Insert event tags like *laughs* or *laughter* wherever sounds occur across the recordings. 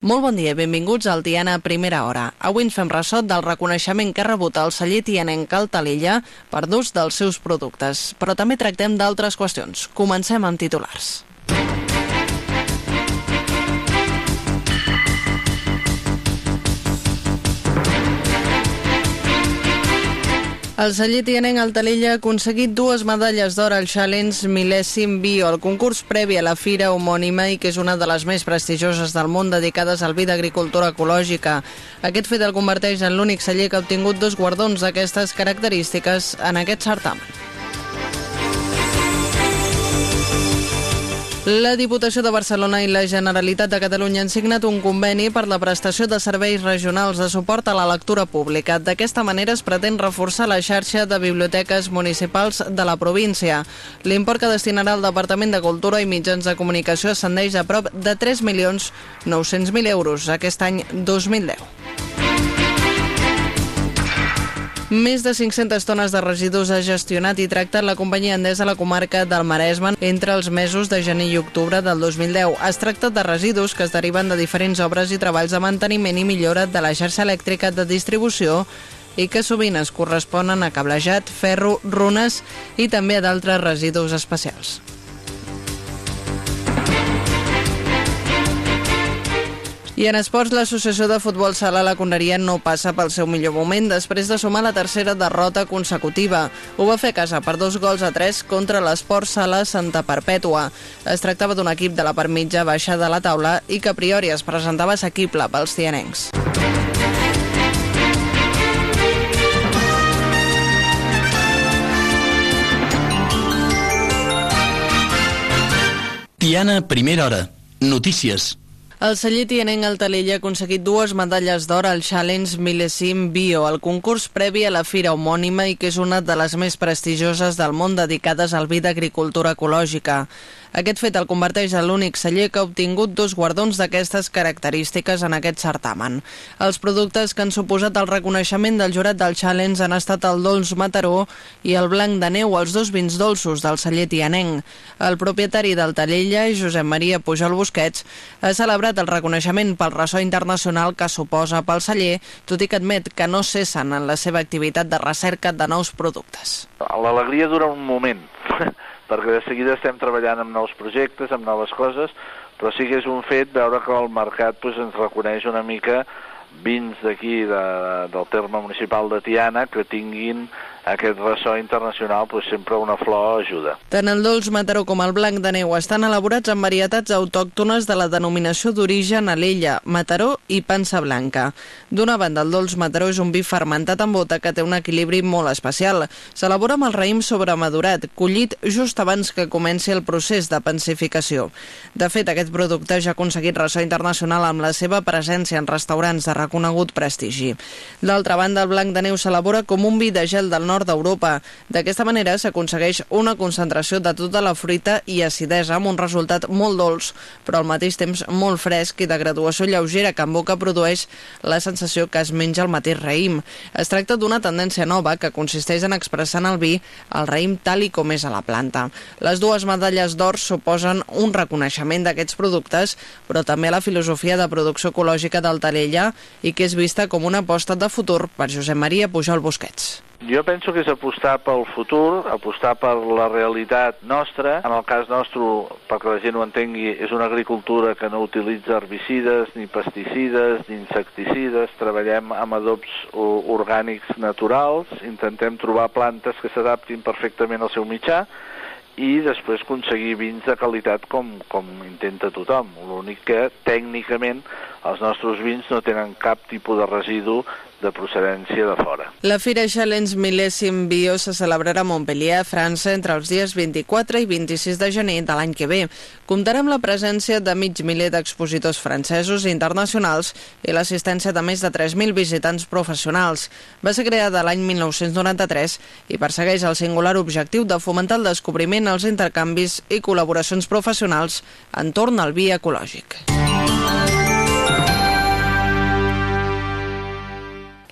Molt bon dia, benvinguts al Tiana Primera Hora. Avui ens fem ressò del reconeixement que ha rebut el celler tianenc Caltalella per d'ús dels seus productes, però també tractem d'altres qüestions. Comencem amb titulars. El celler tianenc Altalella ha aconseguit dues medalles d'or al Challenge Mil·lèsim Bio, el concurs previ a la fira homònima i que és una de les més prestigioses del món dedicades al vi d'agricultura ecològica. Aquest fet el converteix en l'únic celler que ha obtingut dos guardons d'aquestes característiques en aquest certamen. La Diputació de Barcelona i la Generalitat de Catalunya han signat un conveni per la prestació de serveis regionals de suport a la lectura pública. D'aquesta manera es pretén reforçar la xarxa de biblioteques municipals de la província. L'import que destinarà el Departament de Cultura i Mitjans de Comunicació ascendeix a prop de 3.900.000 euros aquest any 2010. Més de 500 tones de residus ha gestionat i tractat la companyia endesa a la comarca del Maresme entre els mesos de gener i octubre del 2010. Es tracta de residus que es deriven de diferents obres i treballs de manteniment i millora de la xarxa elèctrica de distribució i que sovint es corresponen a cablejat, ferro, runes i també a d'altres residus especials. I en esports, l'associació de futbol sala La Conneria no passa pel seu millor moment després de sumar la tercera derrota consecutiva. Ho va fer a casa per dos gols a tres contra l'Esport Sala Santa Perpètua. Es tractava d'un equip de la part mitja baixa de la taula i que a priori es presentava assequible pels tianencs. Tiana, primera hora. Notícies. El celler tianenc Altalella ha aconseguit dues medalles d'or al Challenge Mil·lèsim Bio, el concurs previ a la fira homònima i que és una de les més prestigioses del món dedicades al vi d'agricultura ecològica. Aquest fet el converteix en l'únic celler que ha obtingut dos guardons d'aquestes característiques en aquest certamen. Els productes que han suposat el reconeixement del jurat del Challenge han estat el dolç Mataró i el blanc de neu, els dos vins dolços del celler tianenc. El propietari del Tallella, Josep Maria Pujol Busquets, ha celebrat el reconeixement pel ressò internacional que suposa pel celler, tot i que admet que no cessen en la seva activitat de recerca de nous productes. L'alegria dura un moment, perquè de seguida estem treballant amb nous projectes, amb noves coses, però sí que és un fet veure que el mercat pues, ens reconeix una mica vins d'aquí, de, del terme municipal de Tiana, que tinguin aquest ressò internacional pues, sempre una flor ajuda. Tant el dolç Mataró com el blanc de neu estan elaborats amb varietats autòctones de la denominació d'origen a l'ella, Mataró i pansa blanca. D'una banda, el dolç Mataró és un vi fermentat amb bota que té un equilibri molt especial. S'elabora amb el raïm sobremadurat, collit just abans que comenci el procés de pensificació. De fet, aquest producte ja ha aconseguit ressò internacional amb la seva presència en restaurants de reconegut prestigi. D'altra banda, el blanc de neu s'elabora com un vi de gel del nord d'Europa. D'aquesta manera s'aconsegueix una concentració de tota la fruita i acidesa amb un resultat molt dolç, però al mateix temps molt fresc i de graduació lleugera que en boca produeix la sensació que es menja el mateix raïm. Es tracta d'una tendència nova que consisteix en expressar en el vi el raïm tal i com és a la planta. Les dues medalles d'or suposen un reconeixement d'aquests productes, però també la filosofia de producció ecològica del Talella i que és vista com una aposta de futur per Josep Maria Pujol Busquets. Jo penso que és apostar pel futur, apostar per la realitat nostra. En el cas nostre, perquè la gent ho entengui, és una agricultura que no utilitza herbicides, ni pesticides, ni insecticides. Treballem amb adobs orgànics naturals, intentem trobar plantes que s'adaptin perfectament al seu mitjà i després aconseguir vins de qualitat com, com intenta tothom. L'únic que tècnicament els nostres vins no tenen cap tipus de residu de procedència de fora. La Fira Challenge Mil·lèsim Bio se celebrarà a Montpellier, França, entre els dies 24 i 26 de gener de l'any que ve. Comptarà amb la presència de mig miler d'expositors francesos i internacionals i l'assistència de més de 3.000 visitants professionals. Va ser creada l'any 1993 i persegueix el singular objectiu de fomentar el descobriment, els intercanvis i col·laboracions professionals entorn al vi ecològic.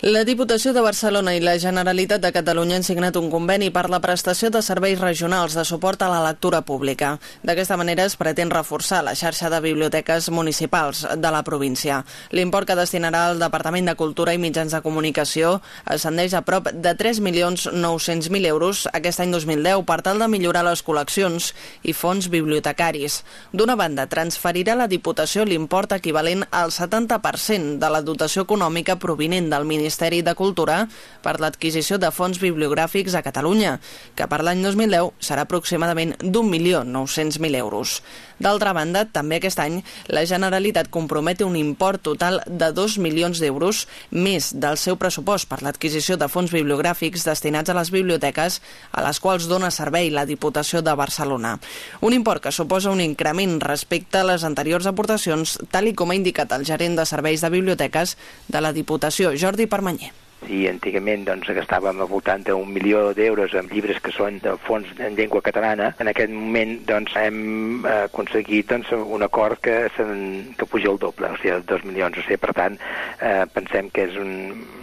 La Diputació de Barcelona i la Generalitat de Catalunya han signat un conveni per la prestació de serveis regionals de suport a la lectura pública. D'aquesta manera es pretén reforçar la xarxa de biblioteques municipals de la província. L'import que destinarà el Departament de Cultura i Mitjans de Comunicació ascendeix a prop de 3.900.000 euros aquest any 2010 per tal de millorar les col·leccions i fons bibliotecaris. D'una banda, transferirà la Diputació l'import equivalent al 70% de la dotació econòmica provinent del Ministeri Ministeri de Cultura per l'adquisició de fons bibliogràfics a Catalunya, que per l'any 2010 serà aproximadament d'1.900.000 euros. D'altra banda, també aquest any, la Generalitat compromet un import total de 2 milions d'euros més del seu pressupost per l'adquisició de fons bibliogràfics destinats a les biblioteques a les quals dona servei la Diputació de Barcelona. Un import que suposa un increment respecte a les anteriors aportacions, tal i com ha indicat el gerent de serveis de biblioteques de la Diputació, Jordi Permanyer. Si antigament doncs, gastàvem al voltant d'un milió d'euros en llibres que són de fons en llengua catalana, en aquest moment doncs, hem aconseguit doncs, un acord que, que puja el doble, o sigui, dos milions. O sigui, per tant, eh, pensem que és un,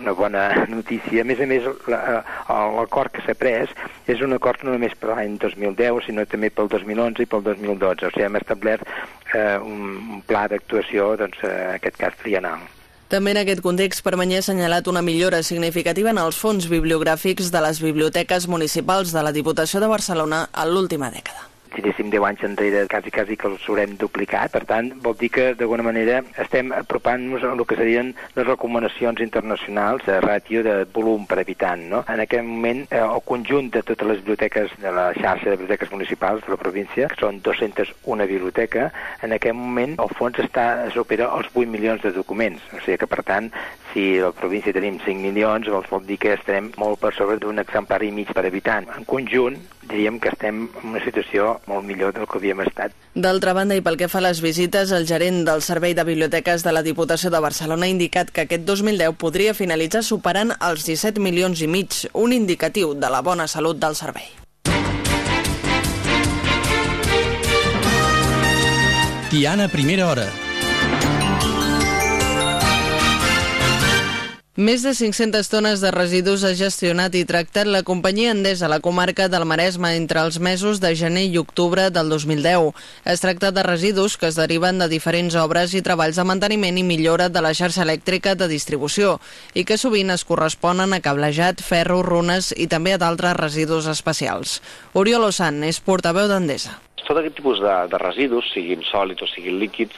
una bona *laughs* notícia. A més a més, eh, l'acord que s'ha pres és un acord no només per l'any 2010, sinó també pel 2011 i pel 2012. O sigui, hem establert eh, un, un pla d'actuació, doncs, en aquest cas trienal. També en aquest context, Permanyer ha assenyalat una millora significativa en els fons bibliogràfics de les biblioteques municipals de la Diputació de Barcelona en l'última dècada si anéssim 10 anys enrere, quasi, quasi que els haurem duplicat. Per tant, vol dir que, d'alguna manera, estem apropant-nos a el que serien les recomanacions internacionals de ràtio de volum per habitant. No? En aquest moment, eh, el conjunt de totes les biblioteques de la xarxa de biblioteques municipals de la província, que són 201 biblioteca, en aquest moment el fons està, supera els 8 milions de documents. O sigui que, per tant, si a la província tenim 5 milions, vol dir que estem molt per sobre d'un exemplar i mig per habitant. En conjunt, diríem que estem en una situació molt millor del que havíem estat. D'altra banda, i pel que fa a les visites, el gerent del Servei de Biblioteques de la Diputació de Barcelona ha indicat que aquest 2010 podria finalitzar superant els 17 milions i mig, un indicatiu de la bona salut del servei. Tiana, primera hora. Més de 500 tones de residus ha gestionat i tractat la companyia Endesa a la comarca del Maresme entre els mesos de gener i octubre del 2010. Es tracta de residus que es deriven de diferents obres i treballs de manteniment i millora de la xarxa elèctrica de distribució i que sovint es corresponen a cablejat, ferro, runes i també a d'altres residus especials. Oriol Osan és portaveu d'Endesa tot aquest tipus de, de residus, siguin sòlids o siguin líquids,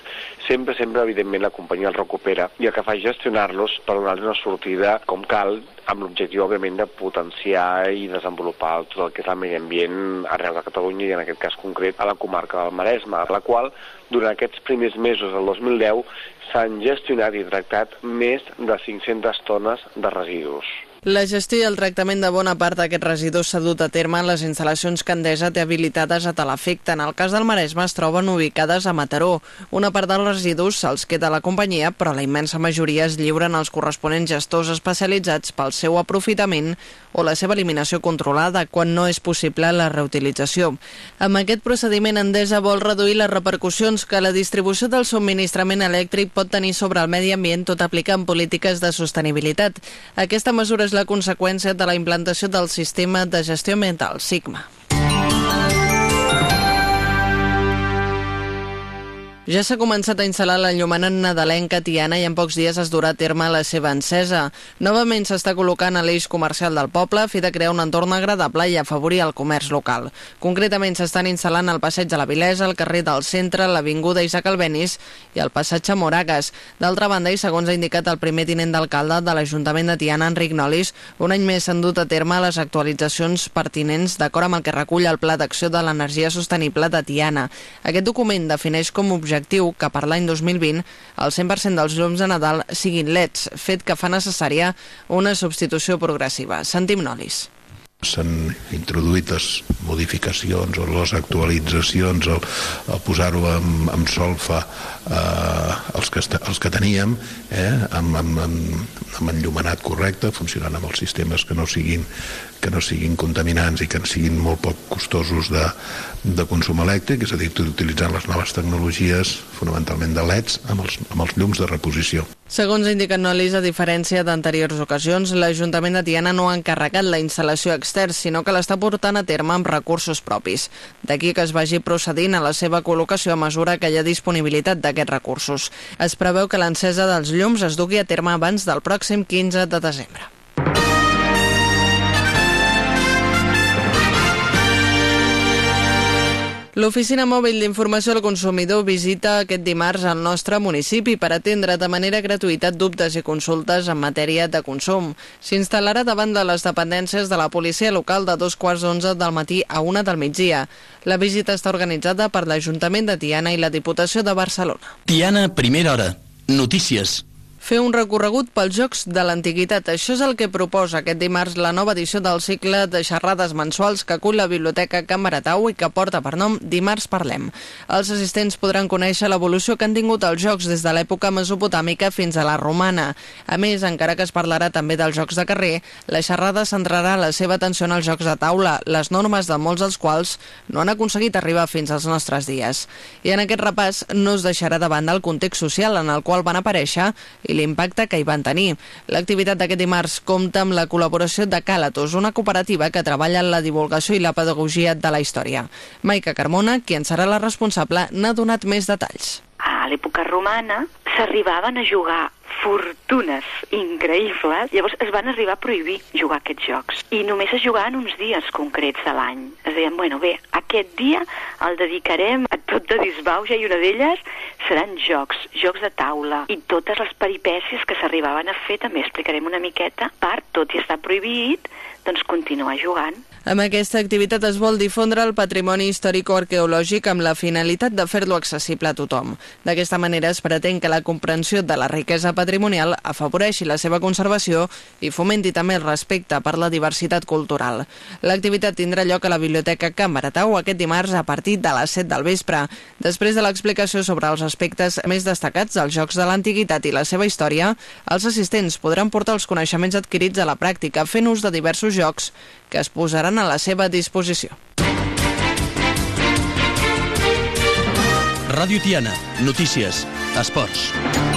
sempre, sempre, evidentment, la companyia els recupera i el que fa és gestionar-los per donar-los una sortida com cal, amb l'objectiu, òbviament, de potenciar i desenvolupar tot el que és el medi ambient arreu de Catalunya i, en aquest cas concret, a la comarca del Maresme, a la qual, durant aquests primers mesos del 2010, s'han gestionat i tractat més de 500 tones de residus. La gestió i el tractament de bona part d'aquests residus s'ha dut a terme en les instal·lacions que Endesa té habilitades a tal efecte. En el cas del Maresme es troben ubicades a Mataró. Una part dels residus se'ls queda a la companyia, però la immensa majoria es lliuren als corresponents gestors especialitzats pel seu aprofitament o la seva eliminació controlada quan no és possible la reutilització. Amb aquest procediment Endesa vol reduir les repercussions que la distribució del subministrament elèctric pot tenir sobre el medi ambient tot aplicant polítiques de sostenibilitat. Aquesta mesura és la conseqüència de la implantació del sistema de gestió ambiental, SIGMA. Ja s'ha començat a instal·lar la llumana nadalenca Tiana i en pocs dies es durà a terme la seva encesa. Novament s'està col·locant a l'eix comercial del poble a fi de crear un entorn agradable i afavorir el comerç local. Concretament s'estan instal·lant al passeig de la Vilesa, el carrer del centre, l'avinguda Isaac Albenis i el passatge Moragas. D'altra banda, i segons ha indicat el primer tinent d'alcalde de l'Ajuntament de Tiana, Enric Nolis, un any més s'han dut a terme les actualitzacions pertinents d'acord amb el que recull el Pla d'Acció de l'Energia Sostenible de Tiana. Aquest document defineix com objectiu objectiu que per l'any 2020 el 100% dels llums de Nadal siguin leds, fet que fa necessària una substitució progressiva. Sentim Nolis. S'han introduït les modificacions o les actualitzacions, el, el posar-ho en, en solfa eh, els, que els que teníem, eh, amb, amb, amb, amb enllumenat correcte, funcionant amb els sistemes que no siguin que no siguin contaminants i que siguin molt poc costosos de, de consum elèctric, és a dir, utilitzant les noves tecnologies, fonamentalment de LEDs, amb els, amb els llums de reposició. Segons indica Nolis, a diferència d'anteriors ocasions, l'Ajuntament de Tiana no ha encarregat la instal·lació extern, sinó que l'està portant a terme amb recursos propis. D'aquí que es vagi procedint a la seva col·locació a mesura que hi ha disponibilitat d'aquests recursos. Es preveu que l'encesa dels llums es dugui a terme abans del pròxim 15 de desembre. L'Oficina Mòbil d'Informació al Consumidor visita aquest dimarts al nostre municipi per atendre de manera gratuïta dubtes i consultes en matèria de consum. S'instal·larà davant de les dependències de la policia local de dos quarts d'onze del matí a una del migdia. La visita està organitzada per l'Ajuntament de Tiana i la Diputació de Barcelona. Tiana, primera hora. Notícies fer un recorregut pels Jocs de l'Antiguitat. Això és el que proposa aquest dimarts la nova edició del cicle de xerrades mensuals que acull la Biblioteca Can Baratau i que porta per nom Dimarts Parlem. Els assistents podran conèixer l'evolució que han tingut els Jocs des de l'època mesopotàmica fins a la romana. A més, encara que es parlarà també dels Jocs de carrer, la xerrada centrarà la seva atenció en els Jocs de taula, les normes de molts dels quals no han aconseguit arribar fins als nostres dies. I en aquest repàs no es deixarà de banda el context social en el qual van aparèixer i l'impacte que hi van tenir. L'activitat d'aquest dimarts compta amb la col·laboració de Calatos, una cooperativa que treballa en la divulgació i la pedagogia de la història. Maica Carmona, qui en serà la responsable, n'ha donat més detalls. A l'època romana s'arribaven a jugar fortunes increïbles, llavors es van arribar a prohibir jugar aquests jocs. I només es jugaven uns dies concrets de l'any. Es deien, bueno, bé, aquest dia el dedicarem a tot de disbauja i una d'elles seran jocs, jocs de taula i totes les peripècies que s'arribaven a fer també explicarem una miqueta per, tot i estar prohibit, doncs continuar jugant. Amb aquesta activitat es vol difondre el patrimoni històrico-arqueològic amb la finalitat de fer-lo accessible a tothom. D'aquesta manera es pretén que la comprensió de la riquesa patrimonial afavoreixi la seva conservació i fomenti també el respecte per la diversitat cultural. L'activitat tindrà lloc a la Biblioteca Can Baratau aquest dimarts a partir de les 7 del vespre. Després de l'explicació sobre els aspectes més destacats dels Jocs de l'Antiguitat i la seva història, els assistents podran portar els coneixements adquirits a la pràctica fent ús de diversos jocs que es posaran a la seva disposició. Ràdio Tiana, notícies, esports.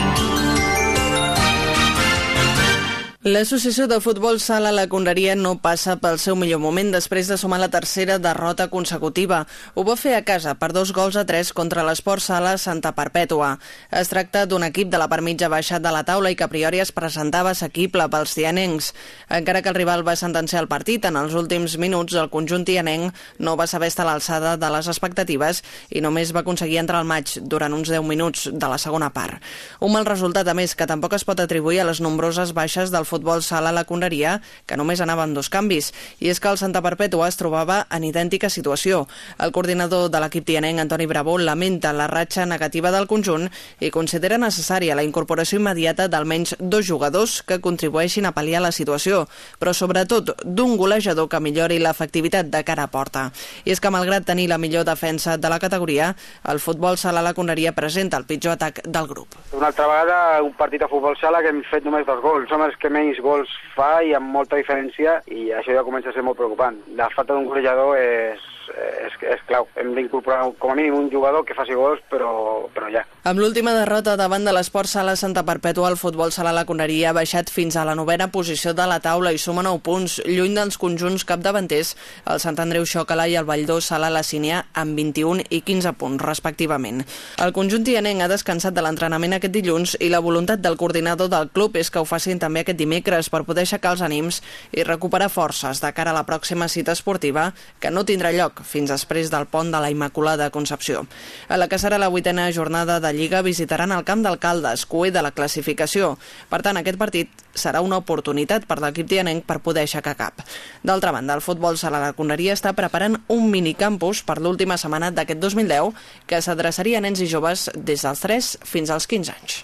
L'associació de futbol Sala La Conreria no passa pel seu millor moment després de sumar la tercera derrota consecutiva. Ho va fer a casa per dos gols a tres contra l'Esport Sala Santa Perpètua. Es tracta d'un equip de la part mitja baixa de la taula i que a priori es presentava assequible pels tianencs. Encara que el rival va sentenciar el partit en els últims minuts, el conjunt tianenc no va saber estar a l'alçada de les expectatives i només va aconseguir entrar al maig durant uns 10 minuts de la segona part. Un mal resultat, a més, que tampoc es pot atribuir a les nombroses baixes del futbol sala la Conreria, que només anava amb dos canvis, i és que el Santa Perpètua es trobava en idèntica situació. El coordinador de l'equip tianenc, Antoni Bravo, lamenta la ratxa negativa del conjunt i considera necessària la incorporació immediata d'almenys dos jugadors que contribueixin a pal·liar la situació, però sobretot d'un golejador que millori l'efectivitat de cara a porta. I és que malgrat tenir la millor defensa de la categoria, el futbol sala la Conreria presenta el pitjor atac del grup. Una altra vegada un partit a futbol sala que hem fet només dos gols. Som els que menys gols fa i amb molta diferència i això ja comença a ser molt preocupant. La falta d'un golejador és, és, és clau. Hem d'incorporar com a mínim un jugador que faci gols, però, però ja. Amb l'última derrota davant de l'Esport Sala Santa Perpètua, el futbol sala la Coneria ha baixat fins a la novena posició de la taula i suma 9 punts, lluny dels conjunts capdavanters, el Sant Andreu Xocala i el Valldó Sala la Sínia amb 21 i 15 punts, respectivament. El conjunt tianenc ha descansat de l'entrenament aquest dilluns i la voluntat del coordinador del club és que ho facin també aquest dimecres per poder aixecar els ànims i recuperar forces de cara a la pròxima cita esportiva que no tindrà lloc fins després del pont de la Immaculada Concepció. A la que serà la vuitena jornada de Lliga visitaran el camp d'alcaldes, cué de la classificació. Per tant, aquest partit serà una oportunitat per l'equip tianenc per poder aixecar cap. D'altra banda, el futbol sala la Coneria està preparant un minicampus per l'última setmana d'aquest 2010 que s'adreçaria a nens i joves des dels 3 fins als 15 anys.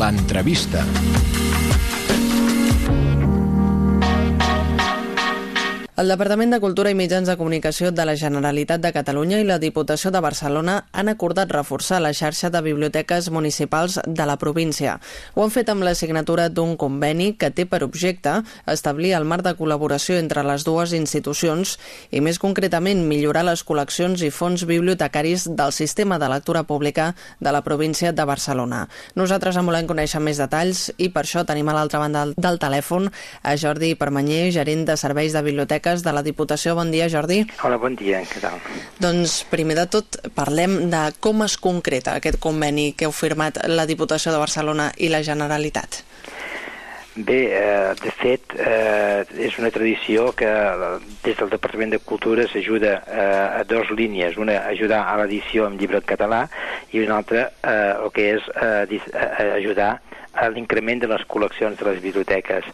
L'entrevista. El Departament de Cultura i Mitjans de Comunicació de la Generalitat de Catalunya i la Diputació de Barcelona han acordat reforçar la xarxa de biblioteques municipals de la província. Ho han fet amb la signatura d'un conveni que té per objecte establir el marc de col·laboració entre les dues institucions i, més concretament, millorar les col·leccions i fons bibliotecaris del sistema de lectura pública de la província de Barcelona. Nosaltres en volem conèixer més detalls i per això tenim a l'altra banda del telèfon a Jordi Permanyer, gerent de serveis de biblioteca Biblioteques de la Diputació. Bon dia, Jordi. Hola, bon dia, què tal? Doncs, primer de tot, parlem de com es concreta aquest conveni que heu firmat la Diputació de Barcelona i la Generalitat. Bé, eh, de fet, eh, és una tradició que des del Departament de Cultura s'ajuda eh, a dues línies. Una, ajudar a l'edició en llibre en català i una altra, eh, el que és eh, eh ajudar l'increment de les col·leccions de les biblioteques.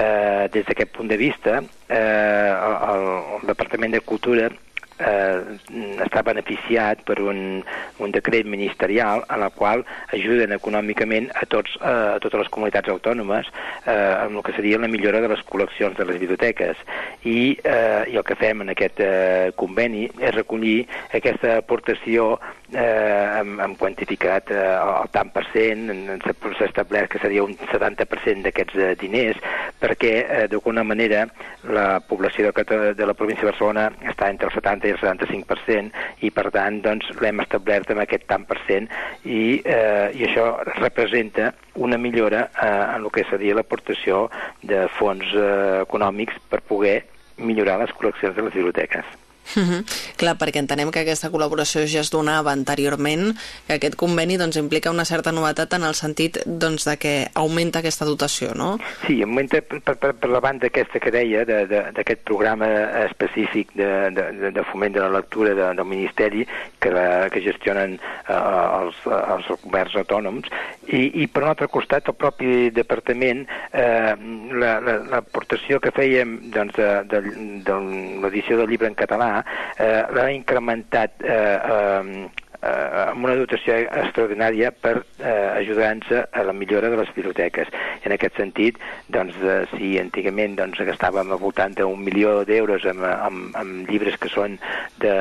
Eh, des d'aquest punt de vista, eh, el, el Departament de Cultura eh, està beneficiat per un, un decret ministerial en el qual ajuden econòmicament a, tots, eh, a totes les comunitats autònomes eh, amb el que seria la millora de les col·leccions de les biblioteques. I, eh, i el que fem en aquest eh, conveni és recollir aquesta aportació eh, hem, hem quantificat eh, el tant per cent, s'ha establert que seria un 70% d'aquests eh, diners, perquè eh, d'alguna manera la població de, de la província de Barcelona està entre el 70 i el 75% i per tant doncs, l'hem establert amb aquest tant per cent i, eh, i això representa una millora eh, en el que seria l'aportació de fons eh, econòmics per poder millorar les col·leccions de les biblioteques. Mhm. -huh. Clar, perquè entenem que aquesta col·laboració ja es donava anteriorment, que aquest conveni doncs, implica una certa novetat en el sentit doncs, de que augmenta aquesta dotació, no? Sí, augmenta per, per, per la banda aquesta que deia, d'aquest de, programa específic de, de, de foment de la lectura de, del Ministeri que, la, que gestionen eh, els, els governs autònoms, i, i per un altre costat el propi departament, eh, l'aportació la, que fèiem doncs, de, de, de l'edició del llibre en català eh, l'ha incrementat eh, eh, eh, amb una dotació extraordinària per eh, ajudar-nos a la millora de les biblioteques. En aquest sentit, doncs, eh, si antigament doncs, gastàvem al voltant d'un milió d'euros amb, amb, amb llibres que són de,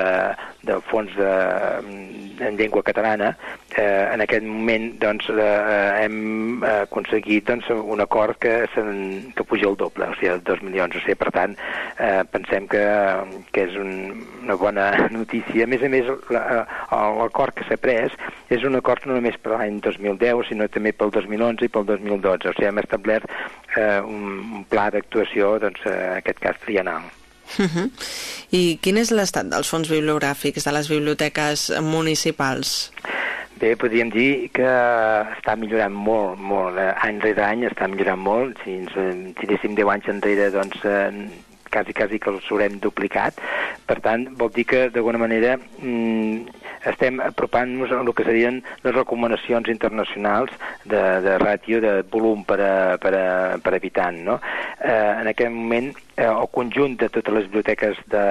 de fons de, en llengua catalana, eh, en aquest moment doncs, eh, hem aconseguit doncs, un acord que, que puja el doble, o sigui, dos milions. O sigui, per tant, eh, pensem que, que és un, una bona *laughs* notícia. A més a més, l'acord que s'ha pres és un acord no només per l'any 2010, sinó també pel 2011 i pel 2012. O sigui, hem establert eh, un, un pla d'actuació, doncs, en aquest cas trienal. Uh -huh. I quin és l'estat dels fons bibliogràfics de les biblioteques municipals? Bé, podríem dir que està millorant molt, molt. Eh, any rere any està millorant molt. Si ens tiréssim 10 anys enrere, doncs eh, quasi, quasi que els haurem duplicat. Per tant, vol dir que, d'alguna manera, mm, estem apropant-nos a el que serien les recomanacions internacionals de, de ràtio de volum per, a, per, a, per habitant. No? Eh, en aquest moment, eh, el conjunt de totes les biblioteques de,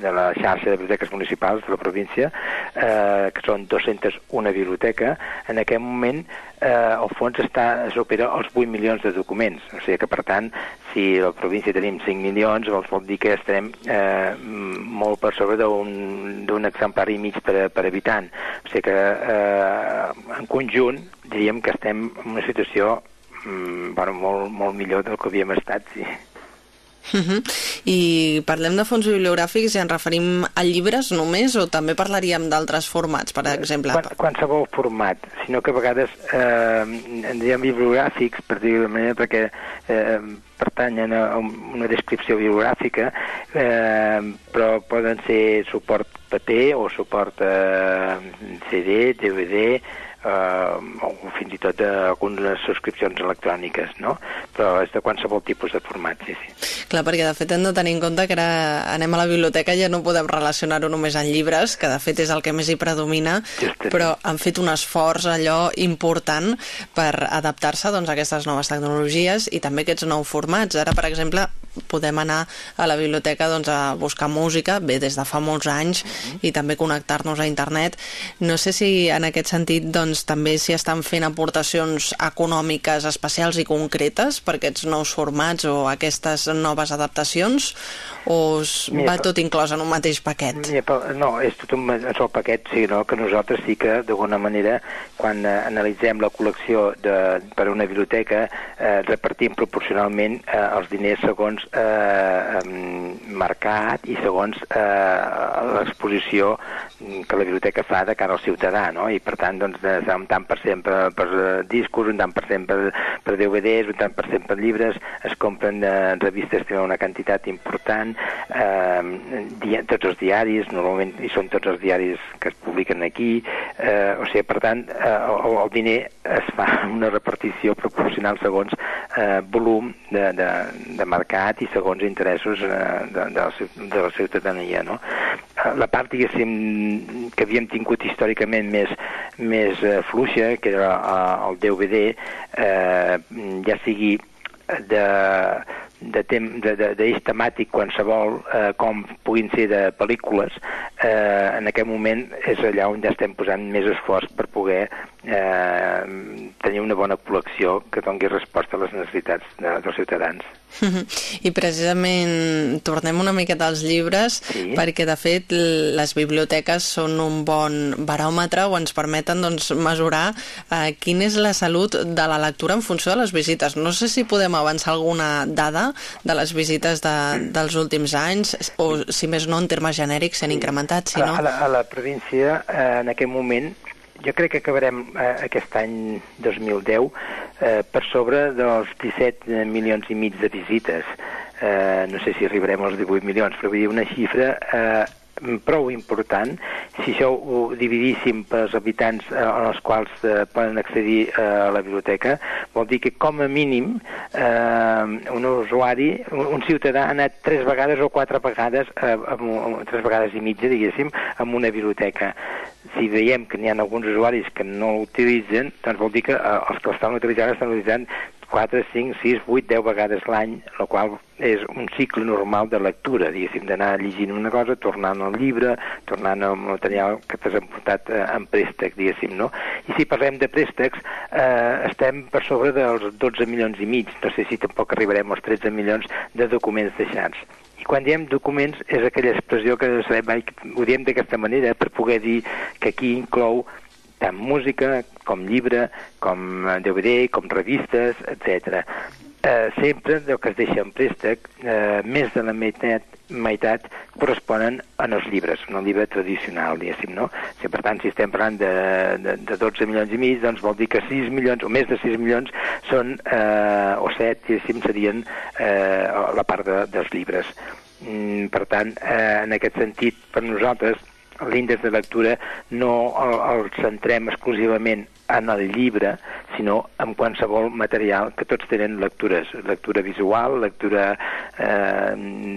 de la xarxa de biblioteques municipals de la província, eh, que són 201 biblioteca, en aquest moment eh, el fons està, supera els 8 milions de documents. O sigui que, per tant, si la província tenim 5 milions, vol dir que estarem eh, molt per sobre d'un exemplar i mig per, per habitant. O sigui que, eh, en conjunt, diríem que estem en una situació mm, bueno, molt, molt millor del que havíem estat, sí. Uh -huh. I parlem de fons bibliogràfics i ens referim a llibres només o també parlaríem d'altres formats, per exemple? Quan, qualsevol format, sinó que a vegades eh, en diem bibliogràfics, per dir-ho manera, perquè eh, pertanyen a una descripció bibliogràfica, eh, però poden ser suport paper o suport eh, CD, DVD, eh, o fins i tot d'algunes subscripcions electròniques, no? Però és de qualsevol tipus de format, sí, sí. Clar, perquè de fet hem de tenir en compte que ara anem a la biblioteca i ja no podem relacionar-ho només amb llibres, que de fet és el que més hi predomina, Justament. però han fet un esforç allò important per adaptar-se doncs, a aquestes noves tecnologies i també aquests nous formats. Ara, per exemple, podem anar a la biblioteca doncs, a buscar música, bé, des de fa molts anys, uh -huh. i també connectar-nos a internet. No sé si en aquest sentit doncs, també s'hi estan fent aportacions econòmiques especials i concretes per aquests nous formats o aquestes noves adaptacions o es Mira, va tot inclòs en un mateix paquet? Mira, però, no, és tot un un sol paquet, sí, no? que nosaltres sí que, d'alguna manera, quan eh, analitzem la col·lecció de, per una biblioteca, eh, repartim proporcionalment eh, els diners segons eh, mercat i segons eh, l'exposició que la biblioteca fa de cara al ciutadà, no? I per tant, doncs, un tant per cent per, per discos, un tant per cent per, per DVDs, un tant per cent per llibres, es compren eh, revistes tenen una quantitat important, eh, dia, tots els diaris, normalment hi són tots els diaris que es publiquen aquí, eh, o sigui, per tant, eh, el, el diner es fa *laughs* una repartició proporcional segons eh, volum de, de, de mercat i segons interessos eh, de, de, la, de la ciutadania, no? Eh, La part, diguéssim, que havíem tingut històricament més, més eh, fluixa, que era eh, el DVD, eh, ja sigui de, de, tem, de, de, temàtic qualsevol, eh, com puguin ser de pel·lícules, eh, en aquest moment és allà on ja estem posant més esforç per poder eh, tenir una bona col·lecció que doni resposta a les necessitats de, dels ciutadans. *laughs* I precisament tornem una miqueta als llibres Sí. perquè de fet les biblioteques són un bon baròmetre o ens permeten doncs, mesurar eh, quina és la salut de la lectura en funció de les visites. No sé si podem avançar alguna dada de les visites de, dels últims anys o si més no en termes genèrics s'han incrementat, si no... a, la, a la província, eh, en aquest moment, jo crec que acabarem eh, aquest any 2010 eh, per sobre dels 17 milions i mig de visites. Eh, no sé si arribarem als 18 milions, però vull dir una xifra eh, prou important. Si això ho dividíssim pels habitants eh, als quals eh, poden accedir eh, a la biblioteca, vol dir que com a mínim eh, un usuari, un ciutadà ha anat tres vegades o quatre vegades, eh, amb, amb, tres vegades i mitja, diguéssim, en una biblioteca. Si veiem que n'hi ha alguns usuaris que no l'utilitzen, doncs vol dir que eh, els que l'estan utilitzant estan utilitzant 4, 5, 6, 8, 10 vegades l'any, el qual és un cicle normal de lectura, diguéssim, d'anar llegint una cosa, tornant al llibre, tornant al material que t'has emportat eh, en préstec, diguéssim, no? I si parlem de préstecs, eh, estem per sobre dels 12 milions i mig, no sé si tampoc arribarem als 13 milions de documents deixats. I quan diem documents és aquella expressió que sabem, ho diem d'aquesta manera per poder dir que aquí inclou tant música com llibre, com eh, DVD, com revistes, etc. Eh, sempre del que es deixa en préstec, eh, més de la meitat, meitat corresponen en els llibres, en el llibre tradicional, diguéssim, no? Si, per tant, si estem parlant de, de, de 12 milions i mig, doncs vol dir que 6 milions, o més de 6 milions, són, eh, o 7, diguéssim, serien eh, la part de, dels llibres. Mm, per tant, eh, en aquest sentit, per nosaltres, l'índex de lectura no el, el centrem exclusivament en el llibre, sinó en qualsevol material que tots tenen lectures, lectura visual, lectura eh,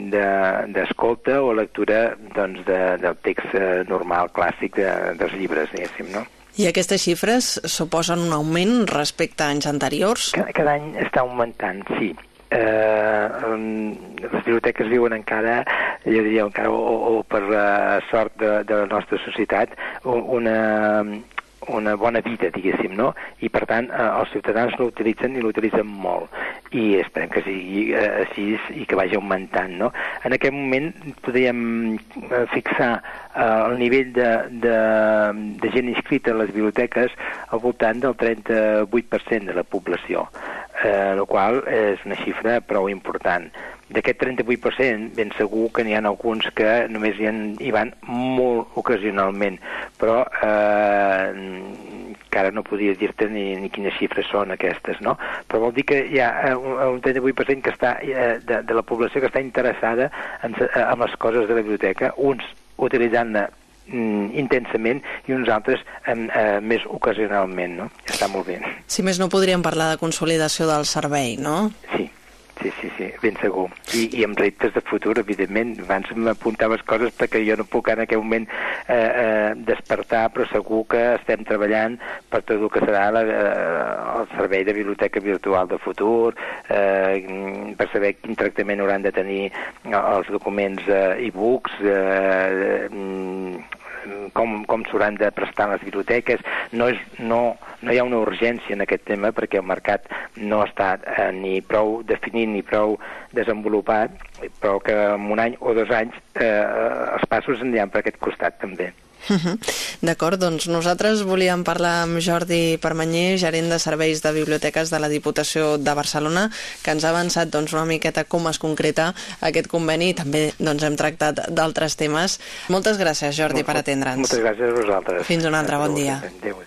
de- d'escolta o lectura doncs, de, del text eh, normal, clàssic de, dels llibres, diguéssim, no? I aquestes xifres suposen un augment respecte a anys anteriors? Cada, cada any està augmentant, sí. Eh, les biblioteques viuen encara, jo diria encara, o, o per la sort de, de la nostra societat, una, una bona vida, diguéssim, no? I, per tant, eh, els ciutadans l'utilitzen i l'utilitzen molt. I esperem que sigui eh, així i que vagi augmentant, no? En aquest moment podríem eh, fixar eh, el nivell de, de, de gent inscrita a les biblioteques al voltant del 38% de la població, eh, el qual és una xifra prou important. D'aquest 38%, ben segur que n'hi ha alguns que només hi, han, hi van molt ocasionalment, però eh, encara no podria dir-te ni, ni quines xifres són aquestes, no? Però vol dir que hi ha eh, un, un 38% que està, eh, de, de la població que està interessada en, se- eh, en les coses de la biblioteca, uns utilitzant-la intensament i uns altres eh, eh, més ocasionalment, no? Està molt bé. Si més no, podríem parlar de consolidació del servei, no? Sí, sí, sí, sí ben segur. I, I amb reptes de futur, evidentment. Abans m'apuntaves coses perquè jo no puc en aquest moment eh, eh, despertar, però segur que estem treballant per tot el que serà la, eh, el servei de biblioteca virtual de futur, eh, per saber quin tractament hauran de tenir els documents eh, e-books, eh, mm, com, com s'hauran de prestar les biblioteques. No, és, no, no hi ha una urgència en aquest tema perquè el mercat no està eh, ni prou definit ni prou desenvolupat, però que en un any o dos anys eh, els passos aniran per aquest costat també. D'acord, doncs nosaltres volíem parlar amb Jordi Permanyer, gerent de serveis de biblioteques de la Diputació de Barcelona, que ens ha avançat doncs, una miqueta com es concreta aquest conveni i també doncs, hem tractat d'altres temes. Moltes gràcies, Jordi, per atendre'ns. Moltes gràcies a vosaltres. Fins un altre bon dia. Adéu.